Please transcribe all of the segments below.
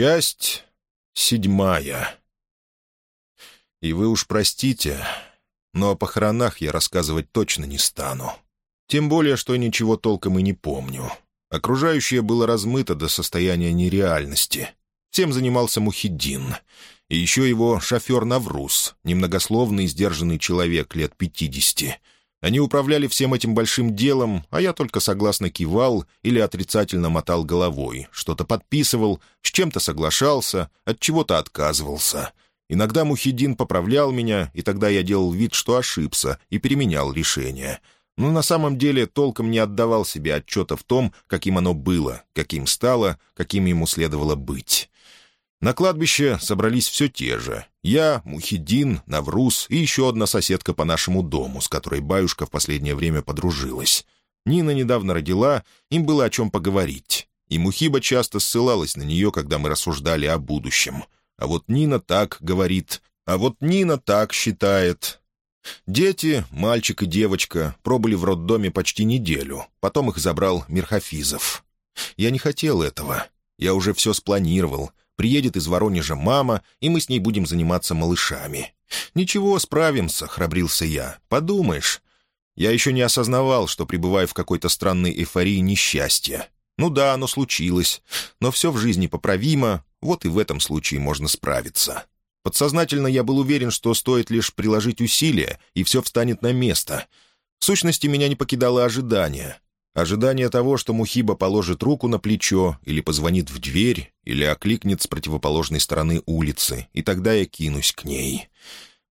Часть седьмая. И вы уж простите, но о похоронах я рассказывать точно не стану. Тем более, что ничего толком и не помню. Окружающее было размыто до состояния нереальности. Всем занимался Мухиддин. И еще его шофер Наврус, немногословный и сдержанный человек лет пятидесяти — они управляли всем этим большим делом, а я только согласно кивал или отрицательно мотал головой, что-то подписывал, с чем-то соглашался, от чего-то отказывался. Иногда Мухиддин поправлял меня, и тогда я делал вид, что ошибся, и переменял решение. Но на самом деле толком не отдавал себе отчета в том, каким оно было, каким стало, каким ему следовало быть. На кладбище собрались все те же. Я, Мухиддин, Навруз и еще одна соседка по нашему дому, с которой баюшка в последнее время подружилась. Нина недавно родила, им было о чем поговорить. И Мухиба часто ссылалась на нее, когда мы рассуждали о будущем. А вот Нина так говорит, а вот Нина так считает. Дети, мальчик и девочка, пробыли в роддоме почти неделю. Потом их забрал Мирхафизов. Я не хотел этого. Я уже все спланировал — Приедет из Воронежа мама, и мы с ней будем заниматься малышами. «Ничего, справимся», — храбрился я. «Подумаешь». Я еще не осознавал, что пребываю в какой-то странной эйфории несчастья. Ну да, оно случилось, но все в жизни поправимо, вот и в этом случае можно справиться. Подсознательно я был уверен, что стоит лишь приложить усилия, и все встанет на место. В сущности, меня не покидало ожидание. Ожидание того, что Мухиба положит руку на плечо, или позвонит в дверь, или окликнет с противоположной стороны улицы, и тогда я кинусь к ней.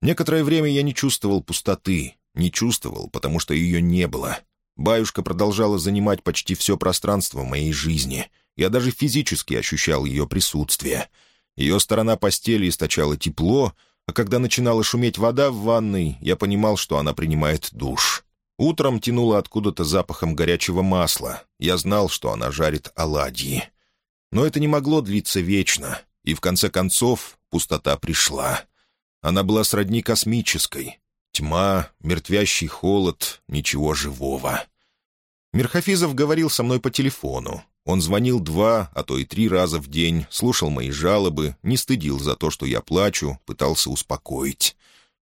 Некоторое время я не чувствовал пустоты, не чувствовал, потому что ее не было. Баюшка продолжала занимать почти все пространство моей жизни. Я даже физически ощущал ее присутствие. Ее сторона постели источала тепло, а когда начинала шуметь вода в ванной, я понимал, что она принимает душ. Утром тянуло откуда-то запахом горячего масла. Я знал, что она жарит оладьи. Но это не могло длиться вечно, и в конце концов пустота пришла. Она была сродни космической. Тьма, мертвящий холод, ничего живого. Мерхофизов говорил со мной по телефону. Он звонил два, а то и три раза в день, слушал мои жалобы, не стыдил за то, что я плачу, пытался успокоить.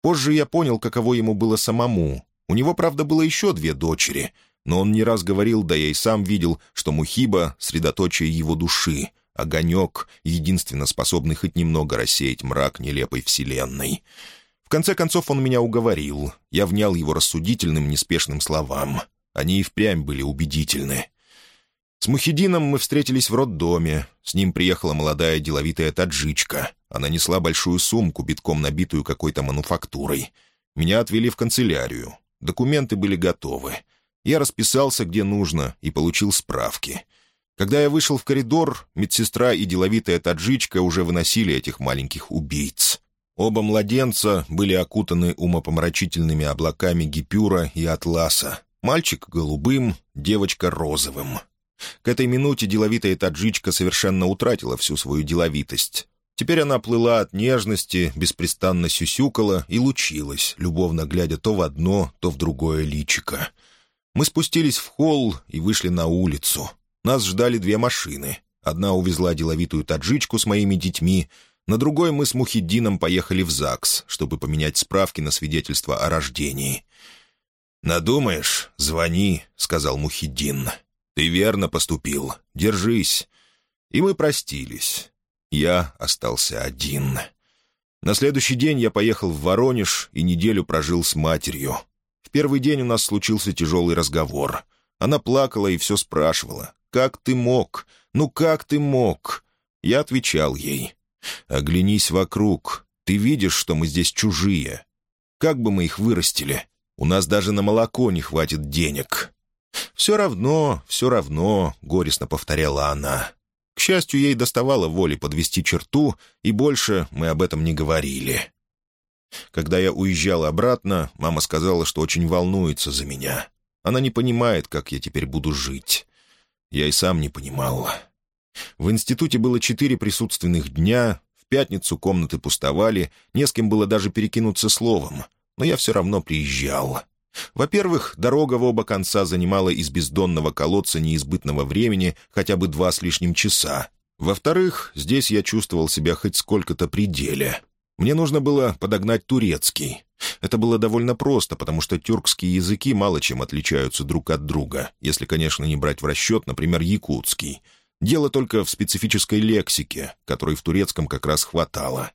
Позже я понял, каково ему было самому, у него, правда, было еще две дочери, но он не раз говорил, да я и сам видел, что Мухиба — средоточие его души, огонек, единственно способный хоть немного рассеять мрак нелепой вселенной. В конце концов он меня уговорил. Я внял его рассудительным, неспешным словам. Они и впрямь были убедительны. С Мухидином мы встретились в роддоме. С ним приехала молодая деловитая таджичка. Она несла большую сумку, битком набитую какой-то мануфактурой. Меня отвели в канцелярию. Документы были готовы. Я расписался, где нужно, и получил справки. Когда я вышел в коридор, медсестра и деловитая таджичка уже выносили этих маленьких убийц. Оба младенца были окутаны умопомрачительными облаками гипюра и атласа. Мальчик — голубым, девочка — розовым. К этой минуте деловитая таджичка совершенно утратила всю свою деловитость. Теперь она плыла от нежности, беспрестанно сюсюкала и лучилась, любовно глядя то в одно, то в другое личико. Мы спустились в холл и вышли на улицу. Нас ждали две машины. Одна увезла деловитую таджичку с моими детьми, на другой мы с Мухиддином поехали в ЗАГС, чтобы поменять справки на свидетельство о рождении. «Надумаешь, звони», — сказал Мухиддин. «Ты верно поступил. Держись». И мы простились. Я остался один. На следующий день я поехал в Воронеж и неделю прожил с матерью. В первый день у нас случился тяжелый разговор. Она плакала и все спрашивала. «Как ты мог? Ну как ты мог?» Я отвечал ей. «Оглянись вокруг. Ты видишь, что мы здесь чужие. Как бы мы их вырастили? У нас даже на молоко не хватит денег». «Все равно, все равно», — горестно повторяла она. К счастью, ей доставало воли подвести черту, и больше мы об этом не говорили. Когда я уезжал обратно, мама сказала, что очень волнуется за меня. Она не понимает, как я теперь буду жить. Я и сам не понимал. В институте было четыре присутственных дня, в пятницу комнаты пустовали, не с кем было даже перекинуться словом, но я все равно приезжал. Во-первых, дорога в оба конца занимала из бездонного колодца неизбытного времени хотя бы два с лишним часа. Во-вторых, здесь я чувствовал себя хоть сколько-то пределе. Мне нужно было подогнать турецкий. Это было довольно просто, потому что тюркские языки мало чем отличаются друг от друга, если, конечно, не брать в расчет, например, якутский. Дело только в специфической лексике, которой в турецком как раз хватало.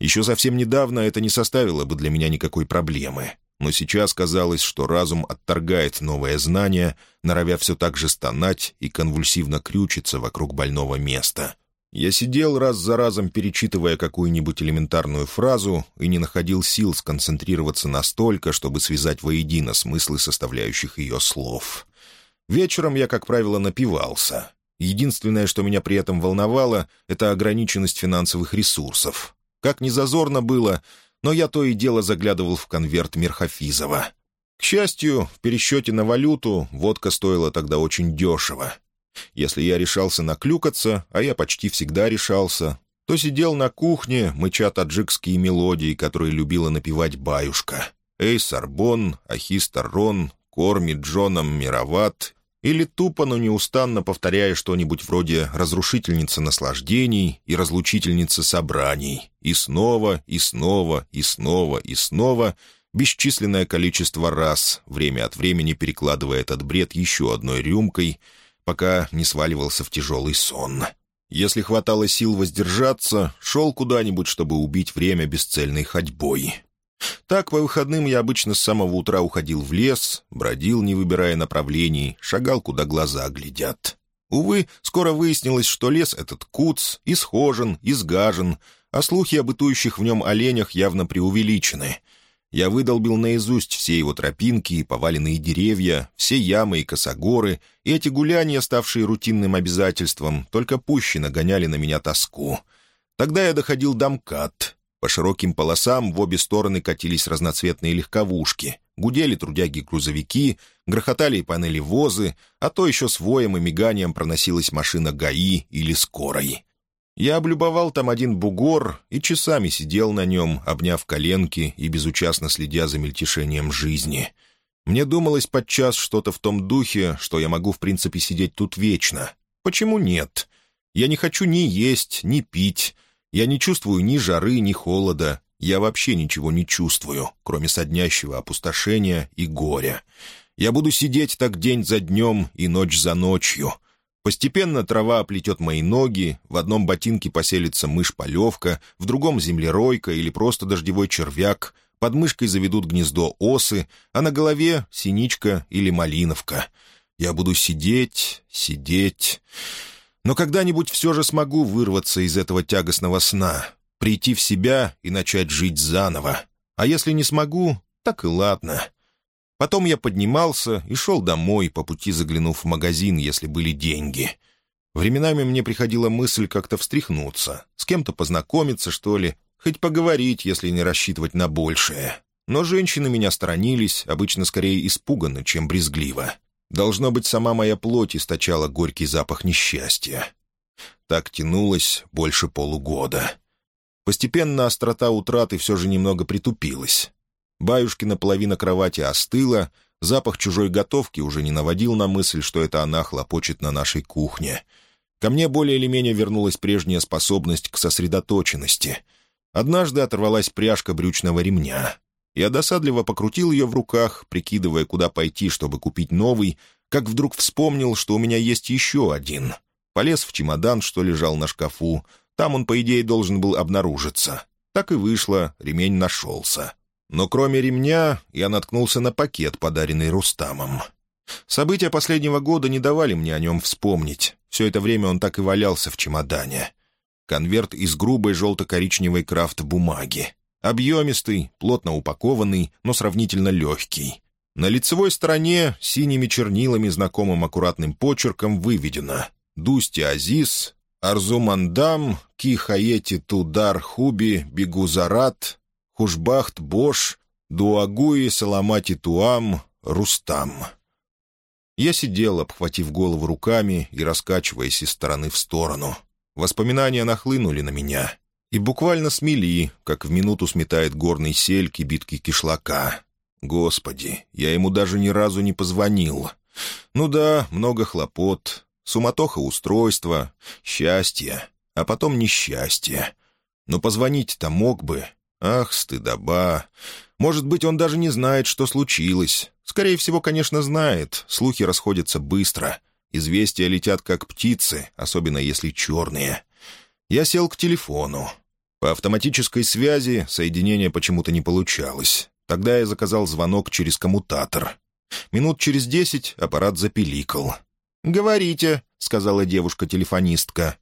Еще совсем недавно это не составило бы для меня никакой проблемы. Но сейчас казалось, что разум отторгает новое знание, норовя все так же стонать и конвульсивно крючиться вокруг больного места. Я сидел раз за разом, перечитывая какую-нибудь элементарную фразу, и не находил сил сконцентрироваться настолько, чтобы связать воедино смыслы составляющих ее слов. Вечером я, как правило, напивался. Единственное, что меня при этом волновало, — это ограниченность финансовых ресурсов. Как ни зазорно было, но я то и дело заглядывал в конверт Мерхофизова. К счастью, в пересчете на валюту водка стоила тогда очень дешево. Если я решался наклюкаться, а я почти всегда решался, то сидел на кухне, мыча таджикские мелодии, которые любила напевать баюшка. «Эй, Сарбон», «Ахистар Рон», «Корми Джоном Мироват» или тупо, но неустанно повторяя что-нибудь вроде «разрушительница наслаждений» и «разлучительница собраний». И снова, и снова, и снова, и снова, бесчисленное количество раз, время от времени перекладывая этот бред еще одной рюмкой, пока не сваливался в тяжелый сон. Если хватало сил воздержаться, шел куда-нибудь, чтобы убить время бесцельной ходьбой. Так, по выходным я обычно с самого утра уходил в лес, бродил, не выбирая направлений, шагал, куда глаза глядят. Увы, скоро выяснилось, что лес этот куц, исхожен, изгажен, а слухи о бытующих в нем оленях явно преувеличены. Я выдолбил наизусть все его тропинки и поваленные деревья, все ямы и косогоры, и эти гуляния, ставшие рутинным обязательством, только пуще нагоняли на меня тоску. Тогда я доходил до МКАД, по широким полосам в обе стороны катились разноцветные легковушки, гудели трудяги-грузовики, грохотали панели возы, а то еще с воем и миганием проносилась машина ГАИ или скорой. Я облюбовал там один бугор и часами сидел на нем, обняв коленки и безучастно следя за мельтешением жизни. Мне думалось подчас что-то в том духе, что я могу в принципе сидеть тут вечно. Почему нет? Я не хочу ни есть, ни пить, я не чувствую ни жары, ни холода. Я вообще ничего не чувствую, кроме соднящего опустошения и горя. Я буду сидеть так день за днем и ночь за ночью. Постепенно трава оплетет мои ноги, в одном ботинке поселится мышь-полевка, в другом — землеройка или просто дождевой червяк, под мышкой заведут гнездо осы, а на голове — синичка или малиновка. Я буду сидеть, сидеть... Но когда-нибудь все же смогу вырваться из этого тягостного сна, прийти в себя и начать жить заново. А если не смогу, так и ладно. Потом я поднимался и шел домой, по пути заглянув в магазин, если были деньги. Временами мне приходила мысль как-то встряхнуться, с кем-то познакомиться, что ли, хоть поговорить, если не рассчитывать на большее. Но женщины меня сторонились, обычно скорее испуганно, чем брезгливо. Должно быть, сама моя плоть источала горький запах несчастья. Так тянулось больше полугода. Постепенно острота утраты все же немного притупилась. Баюшкина половина кровати остыла, запах чужой готовки уже не наводил на мысль, что это она хлопочет на нашей кухне. Ко мне более или менее вернулась прежняя способность к сосредоточенности. Однажды оторвалась пряжка брючного ремня. Я досадливо покрутил ее в руках, прикидывая, куда пойти, чтобы купить новый, как вдруг вспомнил, что у меня есть еще один. Полез в чемодан, что лежал на шкафу. Там он, по идее, должен был обнаружиться. Так и вышло, ремень нашелся. Но кроме ремня я наткнулся на пакет, подаренный Рустамом. События последнего года не давали мне о нем вспомнить. Все это время он так и валялся в чемодане. Конверт из грубой желто-коричневой крафт-бумаги. Объемистый, плотно упакованный, но сравнительно легкий. На лицевой стороне синими чернилами знакомым аккуратным почерком выведено «Дусти Азиз», «Арзумандам», «Ки Тудар Хуби», «Бегузарат», «Хушбахт Бош», «Дуагуи Саламати Туам», «Рустам». Я сидел, обхватив голову руками и раскачиваясь из стороны в сторону. Воспоминания нахлынули на меня и буквально смели, как в минуту сметает горный сель кибитки кишлака. Господи, я ему даже ни разу не позвонил. Ну да, много хлопот. суматоха устройства, счастье, а потом несчастье. Но позвонить-то мог бы. Ах, стыдоба. Может быть, он даже не знает, что случилось. Скорее всего, конечно, знает. Слухи расходятся быстро. Известия летят как птицы, особенно если черные. Я сел к телефону. По автоматической связи соединение почему-то не получалось. Тогда я заказал звонок через коммутатор. Минут через десять аппарат запеликал. «Говорите», — сказала девушка-телефонистка.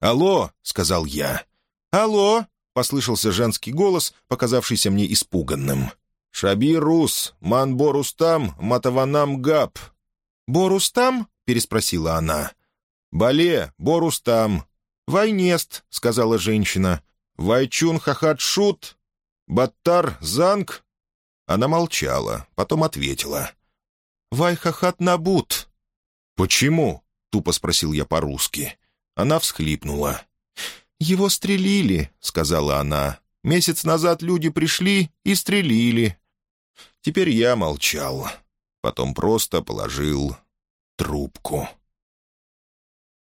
«Алло», — сказал я. «Алло», — послышался женский голос, показавшийся мне испуганным. «Шаби Рус, ман Борустам, матаванам гап». «Борустам?» — переспросила она. «Бале, Борустам». «Вайнест», — сказала женщина. «Вайчун хахатшут? Баттар занг?» Она молчала, потом ответила. «Вайхахат набут». «Почему?» — тупо спросил я по-русски. Она всхлипнула. «Его стрелили», — сказала она. «Месяц назад люди пришли и стрелили». Теперь я молчал. Потом просто положил трубку.